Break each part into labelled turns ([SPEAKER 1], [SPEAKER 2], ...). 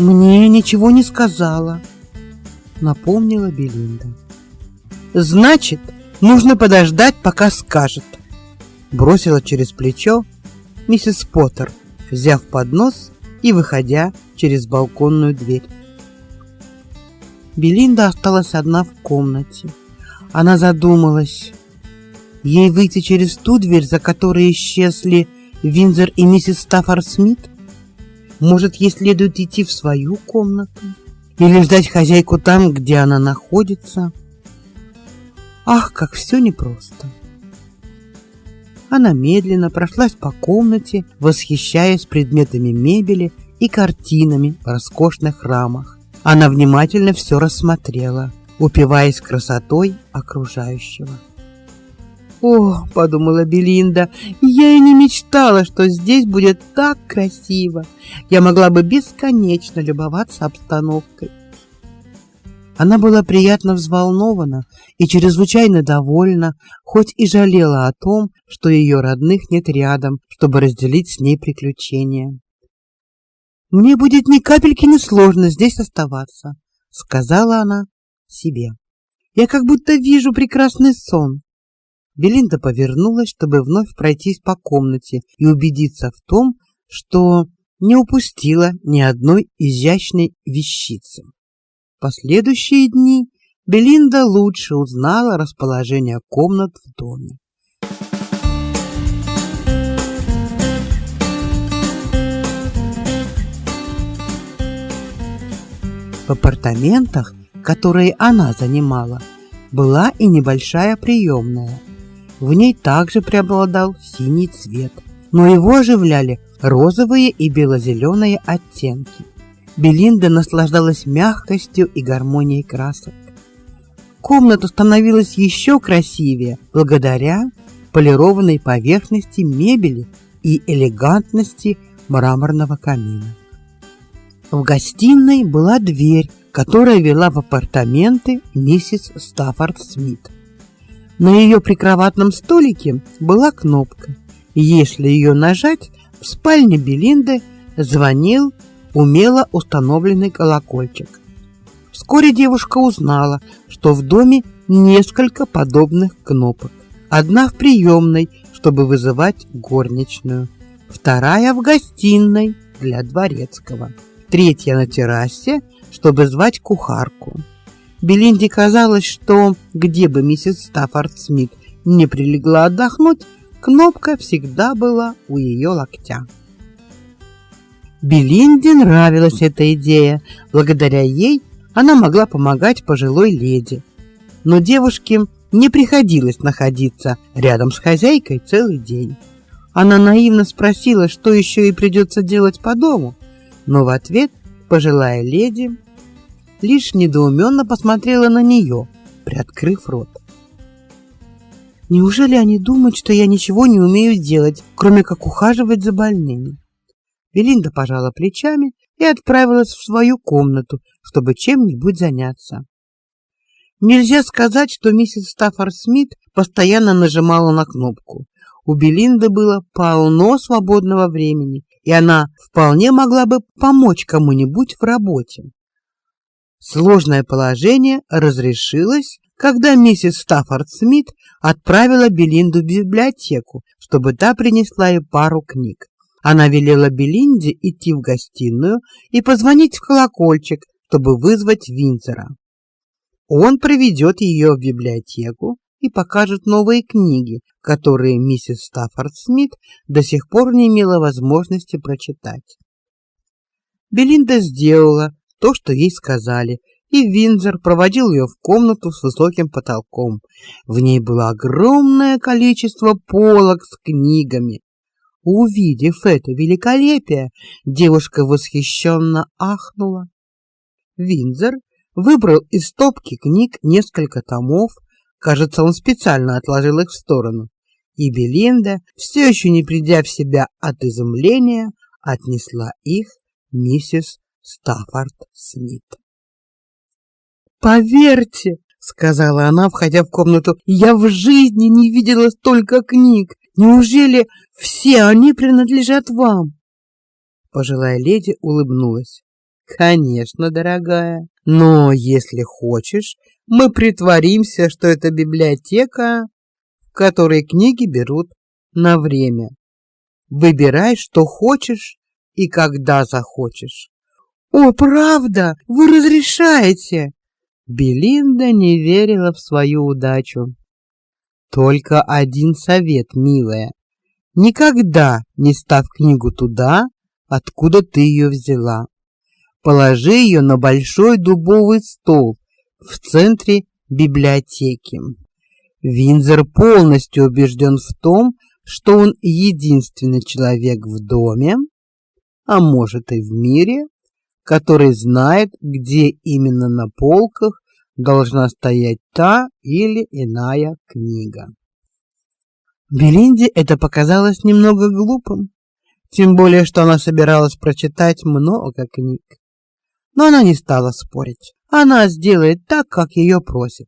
[SPEAKER 1] мне ничего не сказала, напомнила Белинда. Значит, нужно подождать, пока скажет, бросила через плечо миссис Поттер, взяв поднос и выходя через балконную дверь. Белинда осталась одна в комнате. Она задумалась. Ей выйти через ту дверь, за которой исчезли Винзер и миссис Стаффорд Смит? Может, ей следует идти в свою комнату или ждать хозяйку там, где она находится? Ах, как все непросто. Она медленно прошлась по комнате, восхищаясь предметами мебели и картинами в роскошных рамах. Она внимательно все рассмотрела, упиваясь красотой окружающего. О, подумала Белинда, я и не мечтала, что здесь будет так красиво. Я могла бы бесконечно любоваться обстановкой. Она была приятно взволнована и чрезвычайно довольна, хоть и жалела о том, что ее родных нет рядом, чтобы разделить с ней приключения. Мне будет ни капельки не сложно здесь оставаться, сказала она себе. Я как будто вижу прекрасный сон. Белинда повернулась, чтобы вновь пройтись по комнате и убедиться в том, что не упустила ни одной изящной вещицы. В последующие дни Белинда лучше узнала расположение комнат в доме. В апартаментах, которые она занимала, была и небольшая приемная – в ней также преобладал синий цвет, но его оживляли розовые и бело-зеленые оттенки. Белинда наслаждалась мягкостью и гармонией красок. Комната становилась еще красивее благодаря полированной поверхности мебели и элегантности мраморного камина. В гостиной была дверь, которая вела в апартаменты миссис Стаффорд Смит. На ее прикроватном столике была кнопка. Если ее нажать, в спальне Белинды звонил умело установленный колокольчик. Вскоре девушка узнала, что в доме несколько подобных кнопок. Одна в приемной, чтобы вызывать горничную, вторая в гостиной для дворецкого, третья на террасе, чтобы звать кухарку. Белинде казалось, что где бы миссис Стаффорд Смит не прилегла отдохнуть, кнопка всегда была у ее локтя. Белинде нравилась эта идея. Благодаря ей она могла помогать пожилой леди. Но девушке не приходилось находиться рядом с хозяйкой целый день. Она наивно спросила, что еще ей придется делать по дому, но в ответ пожилая леди лишь недоуменно посмотрела на нее, приоткрыв рот. Неужели они думают, что я ничего не умею делать, кроме как ухаживать за больными? Белинда пожала плечами и отправилась в свою комнату, чтобы чем-нибудь заняться. Нельзя сказать, что миссис Стаффорд Смит постоянно нажимала на кнопку. У Белинды было полно свободного времени, и она вполне могла бы помочь кому-нибудь в работе. Сложное положение разрешилось, когда миссис Стаффорд Смит отправила Белинду в библиотеку, чтобы та принесла ей пару книг. Она велела Белинде идти в гостиную и позвонить в колокольчик, чтобы вызвать Винзера. Он проведет ее в библиотеку и покажет новые книги, которые миссис Стаффорд Смит до сих пор не имела возможности прочитать. Белинда сделала то, что ей сказали, и Винзер проводил ее в комнату с высоким потолком. В ней было огромное количество полок с книгами. Увидев это великолепие, девушка восхищенно ахнула. Винзер выбрал из стопки книг несколько томов, кажется, он специально отложил их в сторону, и Белинда, все еще не придя в себя от изумления, отнесла их миссис Стаффорд Смит. «Поверьте, — сказала она, входя в комнату, — я в жизни не видела столько книг. Неужели все они принадлежат вам?» Пожилая леди улыбнулась. «Конечно, дорогая. Но если хочешь, мы притворимся, что это библиотека, в которой книги берут на время. Выбирай, что хочешь и когда захочешь. О, правда? Вы разрешаете? Белинда не верила в свою удачу. Только один совет, милая. Никогда не ставь книгу туда, откуда ты ее взяла. Положи ее на большой дубовый стол в центре библиотеки. Винзер полностью убежден в том, что он единственный человек в доме, а может и в мире, который знает, где именно на полках должна стоять та или иная книга. Белинде это показалось немного глупым, тем более что она собиралась прочитать много книг. Но она не стала спорить. Она сделает так, как ее просят.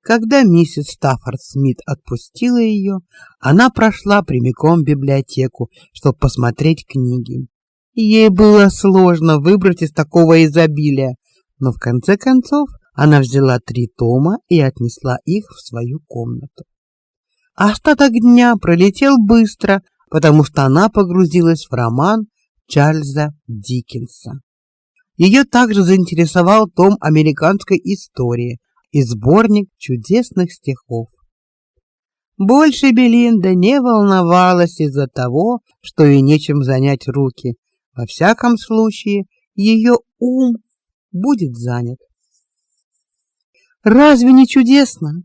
[SPEAKER 1] Когда миссис Стаффорд Смит отпустила ее, она прошла прямиком в библиотеку, чтобы посмотреть книги. Ей было сложно выбрать из такого изобилия, но в конце концов она взяла три тома и отнесла их в свою комнату. Остаток дня пролетел быстро, потому что она погрузилась в роман Чарльза Диккенса. Ее также заинтересовал том американской истории и сборник чудесных стихов. Больше Белинда не волновалась из-за того, что ей нечем занять руки. Во всяком случае, ее ум будет занят. Разве не чудесно,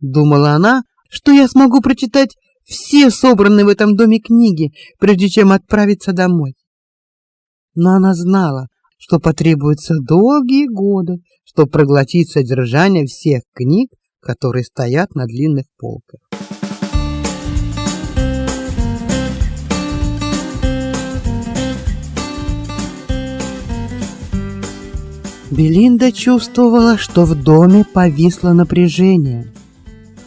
[SPEAKER 1] думала она, что я смогу прочитать все собранные в этом доме книги, прежде чем отправиться домой. Но она знала, что потребуется долгие годы, чтобы проглотить содержание всех книг, которые стоят на длинных полках. Белинда чувствовала, что в доме повисло напряжение.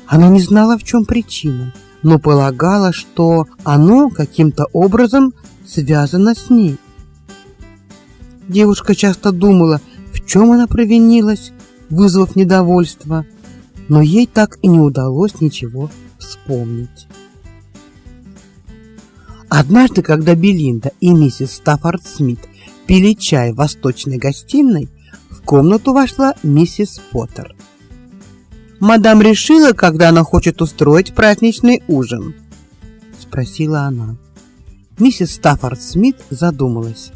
[SPEAKER 1] Она не знала, в чем причина, но полагала, что оно каким-то образом связано с ней. Девушка часто думала, в чем она провинилась, вызвав недовольство, но ей так и не удалось ничего вспомнить. Однажды, когда Белинда и миссис Стаффорд Смит пили чай в восточной гостиной, комнату вошла миссис Поттер. «Мадам решила, когда она хочет устроить праздничный ужин?» — спросила она. Миссис Стаффорд Смит задумалась.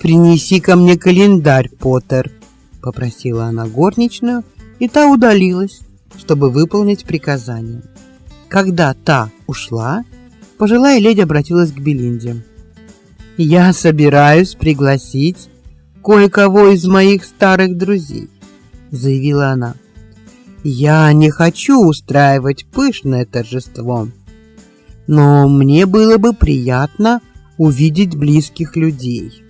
[SPEAKER 1] «Принеси ко мне календарь, Поттер», — попросила она горничную, и та удалилась, чтобы выполнить приказание. Когда та ушла, пожилая леди обратилась к Белинде. «Я собираюсь пригласить кое-кого из моих старых друзей», — заявила она. «Я не хочу устраивать пышное торжество, но мне было бы приятно увидеть близких людей.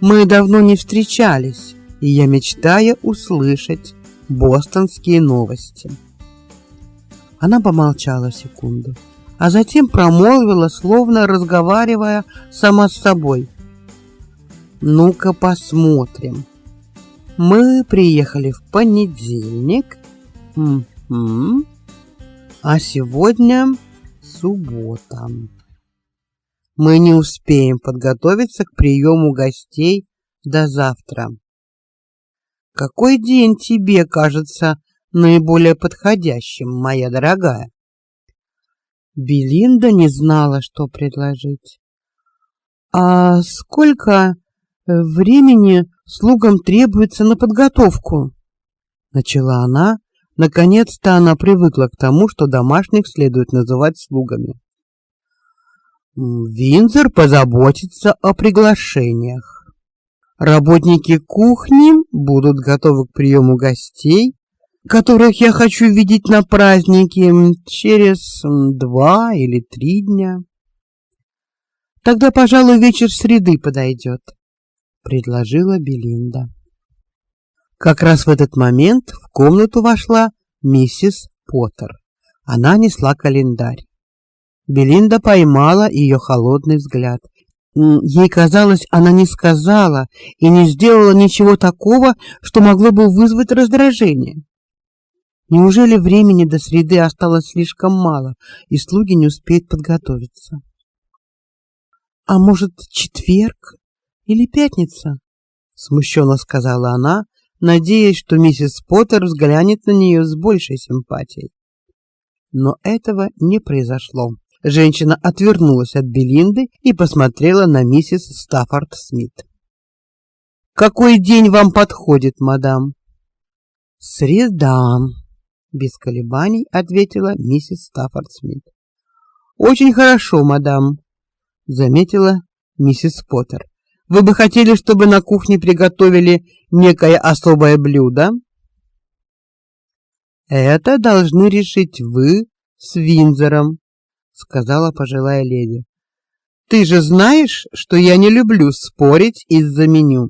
[SPEAKER 1] Мы давно не встречались, и я мечтаю услышать бостонские новости. Она помолчала секунду, а затем промолвила, словно разговаривая сама с собой. Ну-ка посмотрим. Мы приехали в понедельник. Угу. А сегодня суббота мы не успеем подготовиться к приему гостей до завтра. Какой день тебе кажется наиболее подходящим, моя дорогая? Белинда не знала, что предложить. А сколько времени слугам требуется на подготовку? начала она. Наконец-то она привыкла к тому, что домашних следует называть слугами. Винзер позаботится о приглашениях. Работники кухни будут готовы к приему гостей, которых я хочу видеть на празднике через два или три дня. Тогда, пожалуй, вечер среды подойдет, предложила Белинда. Как раз в этот момент в комнату вошла миссис Поттер. Она несла календарь. Белинда поймала ее холодный взгляд. Ей казалось, она не сказала и не сделала ничего такого, что могло бы вызвать раздражение. Неужели времени до среды осталось слишком мало, и слуги не успеют подготовиться? А может, четверг или пятница? смущенно сказала она, надеясь, что миссис Поттер взглянет на нее с большей симпатией. Но этого не произошло. Женщина отвернулась от Белинды и посмотрела на миссис Стаффорд Смит. Какой день вам подходит, мадам? Среда, без колебаний ответила миссис Стаффорд Смит. Очень хорошо, мадам, заметила миссис Поттер. Вы бы хотели, чтобы на кухне приготовили некое особое блюдо? Это должны решить вы с Винзором, сказала пожилая леди. Ты же знаешь, что я не люблю спорить из-за меню.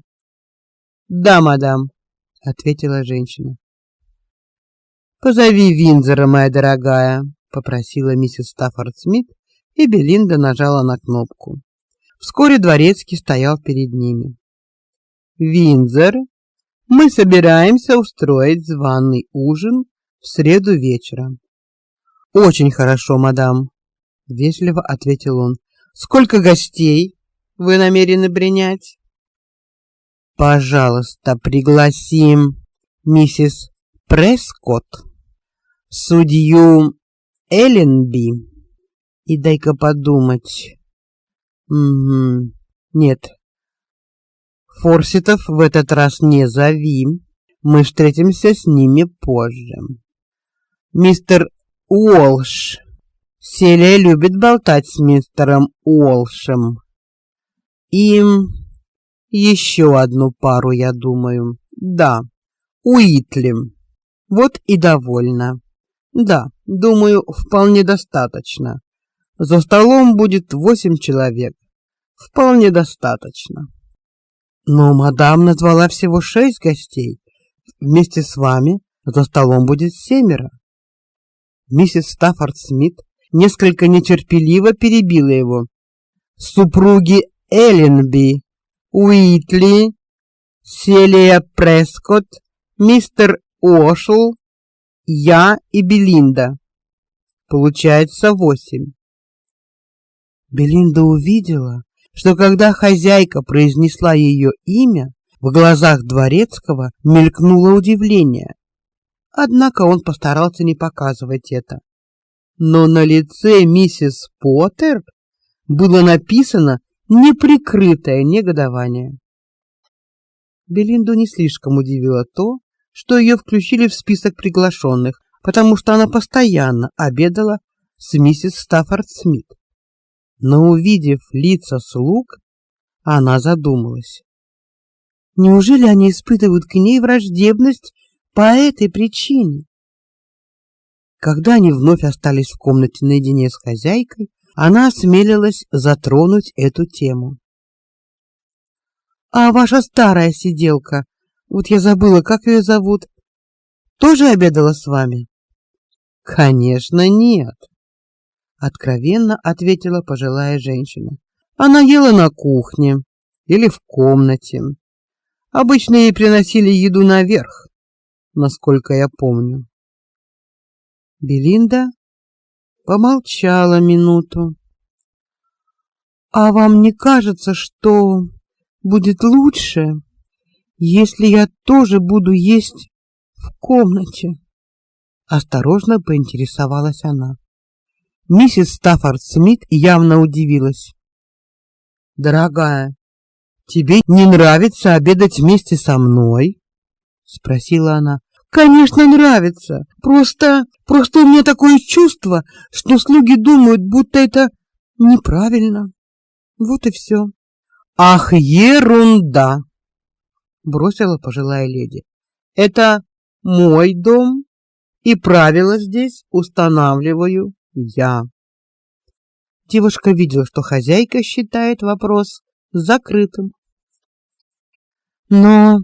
[SPEAKER 1] Да, мадам, ответила женщина. Позови Винзора, моя дорогая, попросила миссис Стаффорд Смит, и Белинда нажала на кнопку. Вскоре дворецкий стоял перед ними. Винзор, мы собираемся устроить званый ужин в среду вечером. Очень хорошо, мадам, вежливо ответил он. Сколько гостей вы намерены принять? Пожалуйста, пригласим миссис Прескотт, судью Элленби. И дай-ка подумать. Угу. Нет. Форситов в этот раз не зови. Мы встретимся с ними позже. Мистер Уолш Селия любит болтать с мистером Уолшем. Им еще одну пару, я думаю. Да, Уитли. Вот и довольно. Да, думаю, вполне достаточно. За столом будет восемь человек. Вполне достаточно. Но мадам назвала всего шесть гостей. Вместе с вами за столом будет семеро. Миссис Стаффорд Смит несколько нетерпеливо перебила его. Супруги Элленби, Уитли, Селия Прескотт, мистер Ошл, я и Белинда. Получается восемь. Белинда увидела, что когда хозяйка произнесла ее имя, в глазах дворецкого мелькнуло удивление. Однако он постарался не показывать это но на лице миссис Поттер было написано неприкрытое негодование. Белинду не слишком удивило то, что ее включили в список приглашенных, потому что она постоянно обедала с миссис Стаффорд Смит. Но увидев лица слуг, она задумалась. Неужели они испытывают к ней враждебность по этой причине? Когда они вновь остались в комнате наедине с хозяйкой, она осмелилась затронуть эту тему. А ваша старая сиделка, вот я забыла, как ее зовут, тоже обедала с вами? Конечно, нет, откровенно ответила пожилая женщина. Она ела на кухне или в комнате. Обычно ей приносили еду наверх, насколько я помню. Белинда помолчала минуту. А вам не кажется, что будет лучше, если я тоже буду есть в комнате? Осторожно поинтересовалась она. Миссис Стаффорд Смит явно удивилась. Дорогая, тебе не нравится обедать вместе со мной? спросила она. Конечно, нравится. Просто, просто у меня такое чувство, что слуги думают, будто это неправильно. Вот и все. Ах, ерунда, бросила пожилая леди. Это мой дом, и правила здесь устанавливаю я. Девушка видела, что хозяйка считает вопрос закрытым. Но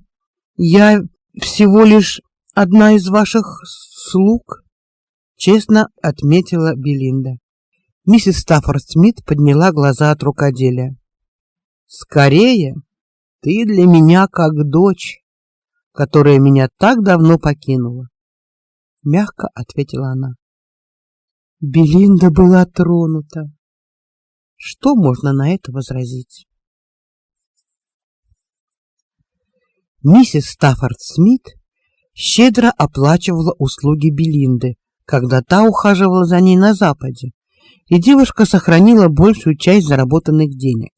[SPEAKER 1] я всего лишь одна из ваших слуг, честно отметила Белинда. Миссис Стаффорд Смит подняла глаза от рукоделия. Скорее, ты для меня как дочь, которая меня так давно покинула, мягко ответила она. Белинда была тронута. Что можно на это возразить? Миссис Стаффорд Смит щедро оплачивала услуги Белинды, когда та ухаживала за ней на западе, и девушка сохранила большую часть заработанных денег.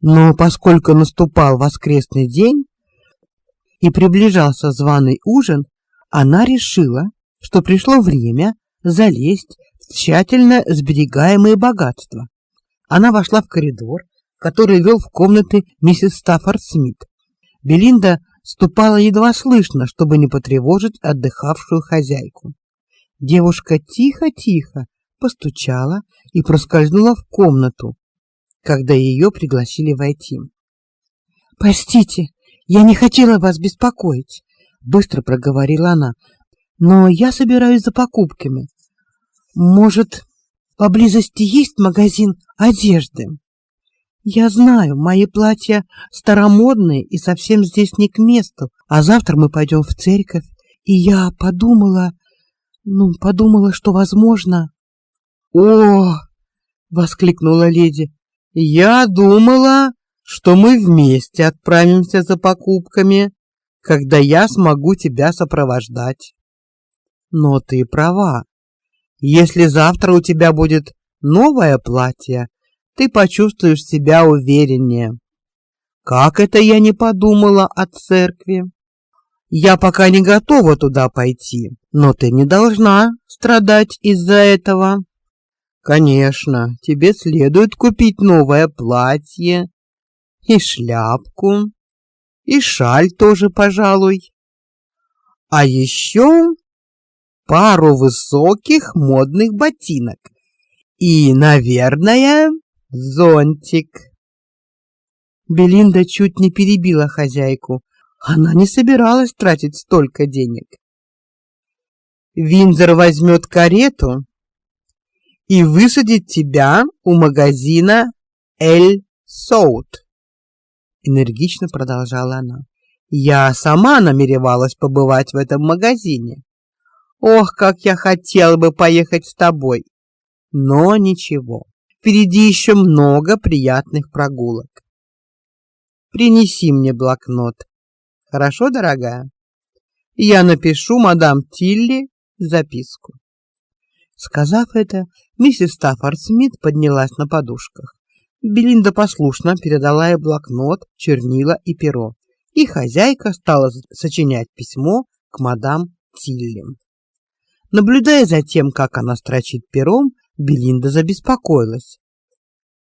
[SPEAKER 1] Но поскольку наступал воскресный день и приближался званый ужин, она решила, что пришло время залезть в тщательно сберегаемые богатства. Она вошла в коридор, который вел в комнаты миссис Стаффорд Смит. Белинда ступала едва слышно, чтобы не потревожить отдыхавшую хозяйку. Девушка тихо-тихо постучала и проскользнула в комнату, когда ее пригласили войти. Простите, я не хотела вас беспокоить, быстро проговорила она. Но я собираюсь за покупками. Может, поблизости есть магазин одежды? Я знаю, мои платья старомодные и совсем здесь не к месту, а завтра мы пойдем в церковь, и я подумала, ну, подумала, что возможно. О, воскликнула леди. Я думала, что мы вместе отправимся за покупками, когда я смогу тебя сопровождать. Но ты права. Если завтра у тебя будет новое платье, ты почувствуешь себя увереннее. Как это я не подумала о церкви? Я пока не готова туда пойти, но ты не должна страдать из-за этого. Конечно, тебе следует купить новое платье и шляпку, и шаль тоже, пожалуй. А еще пару высоких модных ботинок и, наверное, зонтик. Белинда чуть не перебила хозяйку. Она не собиралась тратить столько денег. Винзер возьмет карету и высадит тебя у магазина Эль Соут. Энергично продолжала она. Я сама намеревалась побывать в этом магазине. Ох, как я хотела бы поехать с тобой. Но ничего. Впереди еще много приятных прогулок. Принеси мне блокнот. Хорошо, дорогая? Я напишу мадам Тилли записку. Сказав это, миссис Стаффорд Смит поднялась на подушках. Белинда послушно передала ей блокнот, чернила и перо, и хозяйка стала сочинять письмо к мадам Тилли. Наблюдая за тем, как она строчит пером, Белинда забеспокоилась.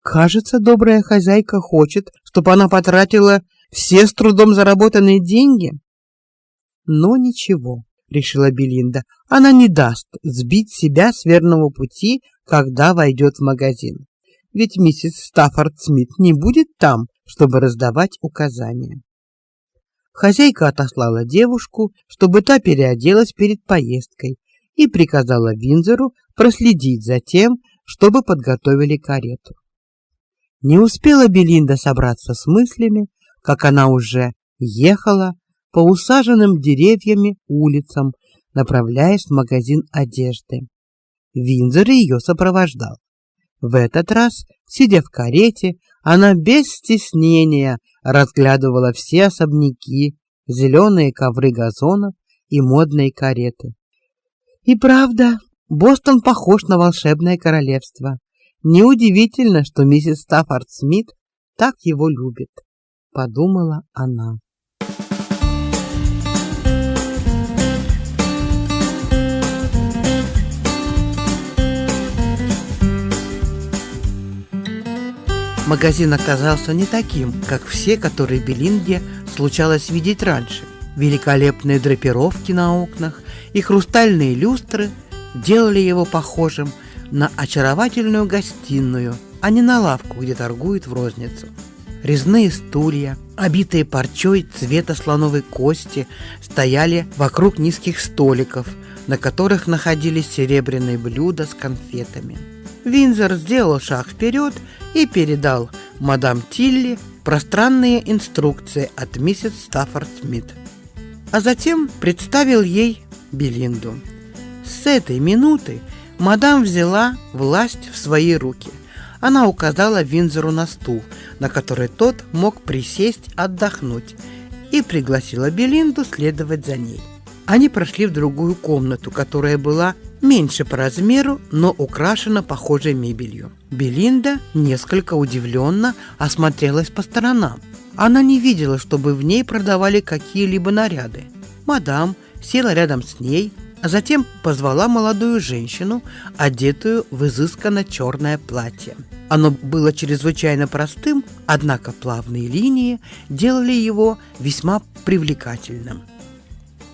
[SPEAKER 1] Кажется, добрая хозяйка хочет, чтобы она потратила все с трудом заработанные деньги. Но ничего решила Белинда. Она не даст сбить себя с верного пути, когда войдет в магазин. Ведь миссис Стаффорд Смит не будет там, чтобы раздавать указания. Хозяйка отослала девушку, чтобы та переоделась перед поездкой, и приказала Винзору проследить за тем, чтобы подготовили карету. Не успела Белинда собраться с мыслями, как она уже ехала по усаженным деревьями улицам, направляясь в магазин одежды. Винзор ее сопровождал. В этот раз, сидя в карете, она без стеснения разглядывала все особняки, зеленые ковры газонов и модные кареты. И правда, Бостон похож на волшебное королевство. Неудивительно, что миссис Стаффорд Смит так его любит, подумала она. Магазин оказался не таким, как все, которые Белинде случалось видеть раньше. Великолепные драпировки на окнах и хрустальные люстры делали его похожим на очаровательную гостиную, а не на лавку, где торгуют в розницу. Резные стулья, обитые парчой цвета слоновой кости, стояли вокруг низких столиков, на которых находились серебряные блюда с конфетами. Винзор сделал шаг вперед и передал мадам Тилли пространные инструкции от миссис Стаффорд Смит. А затем представил ей Белинду. С этой минуты мадам взяла власть в свои руки. Она указала Винзору на стул, на который тот мог присесть отдохнуть, и пригласила Белинду следовать за ней. Они прошли в другую комнату, которая была меньше по размеру, но украшена похожей мебелью. Белинда несколько удивленно осмотрелась по сторонам. Она не видела, чтобы в ней продавали какие-либо наряды. Мадам села рядом с ней, а затем позвала молодую женщину, одетую в изысканно черное платье. Оно было чрезвычайно простым, однако плавные линии делали его весьма привлекательным.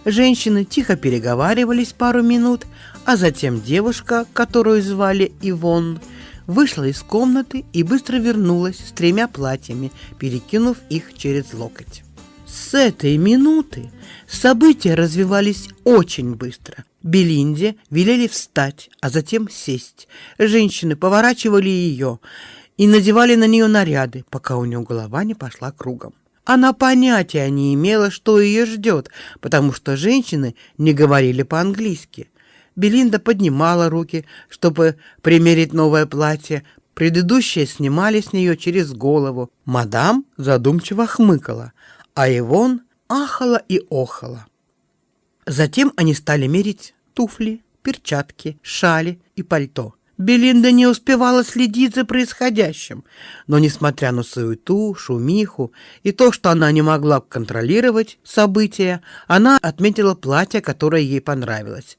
[SPEAKER 1] Женщины тихо переговаривались пару минут, а затем девушка, которую звали Ивон, вышла из комнаты и быстро вернулась с тремя платьями, перекинув их через локоть. С этой минуты события развивались очень быстро. Белинде велели встать, а затем сесть. Женщины поворачивали ее и надевали на нее наряды, пока у нее голова не пошла кругом. Она понятия не имела, что ее ждет, потому что женщины не говорили по-английски. Белинда поднимала руки, чтобы примерить новое платье. Предыдущие снимали с нее через голову. Мадам задумчиво хмыкала, а Ивон ахала и охала. Затем они стали мерить туфли, перчатки, шали и пальто. Белинда не успевала следить за происходящим, но, несмотря на суету, шумиху и то, что она не могла контролировать события, она отметила платье, которое ей понравилось.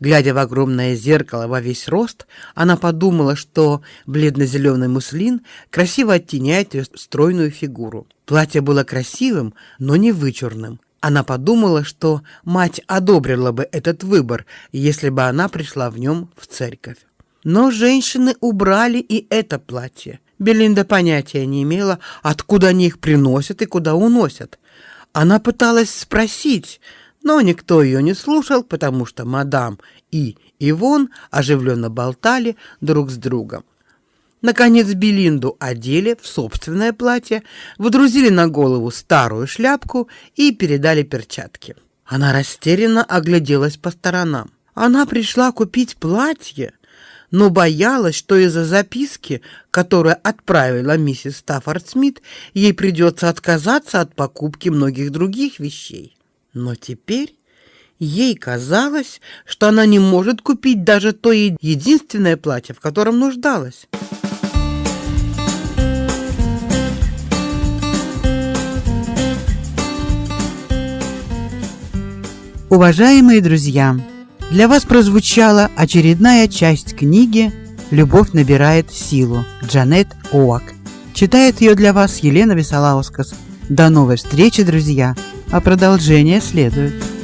[SPEAKER 1] Глядя в огромное зеркало во весь рост, она подумала, что бледно-зеленый муслин красиво оттеняет ее стройную фигуру. Платье было красивым, но не вычурным. Она подумала, что мать одобрила бы этот выбор, если бы она пришла в нем в церковь. Но женщины убрали и это платье. Белинда понятия не имела, откуда они их приносят и куда уносят. Она пыталась спросить, но никто ее не слушал, потому что мадам и Ивон оживленно болтали друг с другом. Наконец Белинду одели в собственное платье, водрузили на голову старую шляпку и передали перчатки. Она растерянно огляделась по сторонам. Она пришла купить платье, но боялась, что из-за записки, которую отправила миссис Стаффорд Смит, ей придется отказаться от покупки многих других вещей. Но теперь ей казалось, что она не может купить даже то единственное платье, в котором нуждалась. Уважаемые друзья! Для вас прозвучала очередная часть книги «Любовь набирает силу» Джанет Оак. Читает ее для вас Елена Висолаускас. До новой встречи, друзья, а продолжение следует.